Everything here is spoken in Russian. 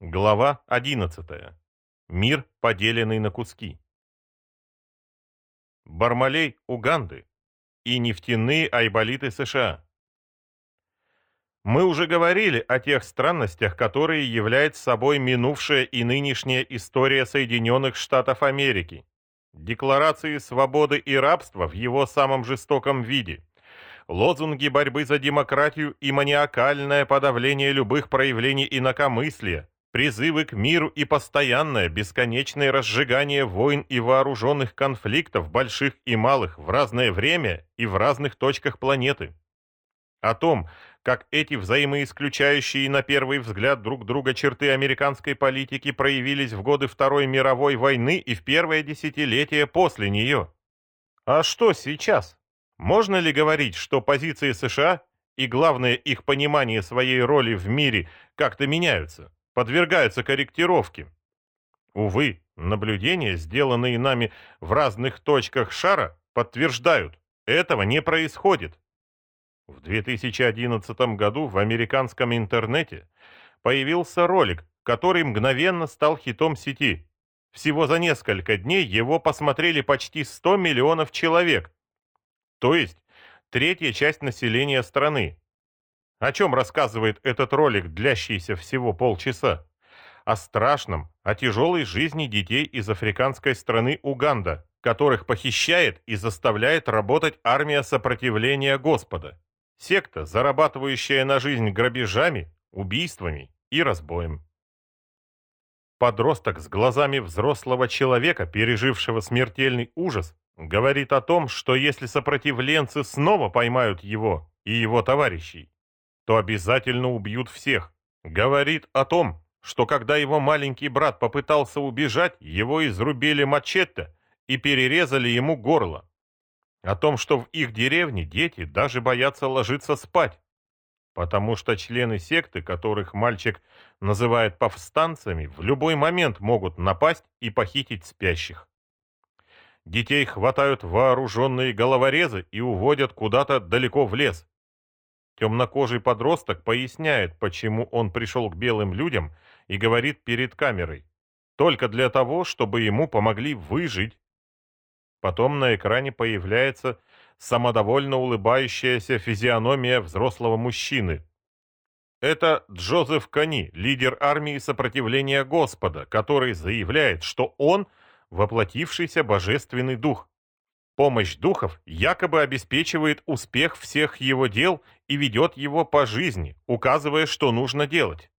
Глава 11. Мир, поделенный на куски. Бармалей Уганды и нефтяные айболиты США. Мы уже говорили о тех странностях, которые является собой минувшая и нынешняя история Соединенных Штатов Америки. Декларации свободы и рабства в его самом жестоком виде. Лозунги борьбы за демократию и маниакальное подавление любых проявлений инакомыслия, призывы к миру и постоянное бесконечное разжигание войн и вооруженных конфликтов, больших и малых, в разное время и в разных точках планеты. О том, как эти взаимоисключающие на первый взгляд друг друга черты американской политики проявились в годы Второй мировой войны и в первое десятилетие после нее. А что сейчас? Можно ли говорить, что позиции США и главное их понимание своей роли в мире как-то меняются? Подвергаются корректировке. Увы, наблюдения, сделанные нами в разных точках шара, подтверждают, этого не происходит. В 2011 году в американском интернете появился ролик, который мгновенно стал хитом сети. Всего за несколько дней его посмотрели почти 100 миллионов человек, то есть третья часть населения страны. О чем рассказывает этот ролик, длящийся всего полчаса? О страшном, о тяжелой жизни детей из африканской страны Уганда, которых похищает и заставляет работать армия сопротивления Господа. Секта, зарабатывающая на жизнь грабежами, убийствами и разбоем. Подросток с глазами взрослого человека, пережившего смертельный ужас, говорит о том, что если сопротивленцы снова поймают его и его товарищей, то обязательно убьют всех. Говорит о том, что когда его маленький брат попытался убежать, его изрубили мачете и перерезали ему горло. О том, что в их деревне дети даже боятся ложиться спать, потому что члены секты, которых мальчик называет повстанцами, в любой момент могут напасть и похитить спящих. Детей хватают вооруженные головорезы и уводят куда-то далеко в лес, Темнокожий подросток поясняет, почему он пришел к белым людям и говорит перед камерой. Только для того, чтобы ему помогли выжить. Потом на экране появляется самодовольно улыбающаяся физиономия взрослого мужчины. Это Джозеф Кани, лидер армии сопротивления Господа, который заявляет, что он воплотившийся божественный дух. Помощь духов якобы обеспечивает успех всех его дел и ведет его по жизни, указывая, что нужно делать.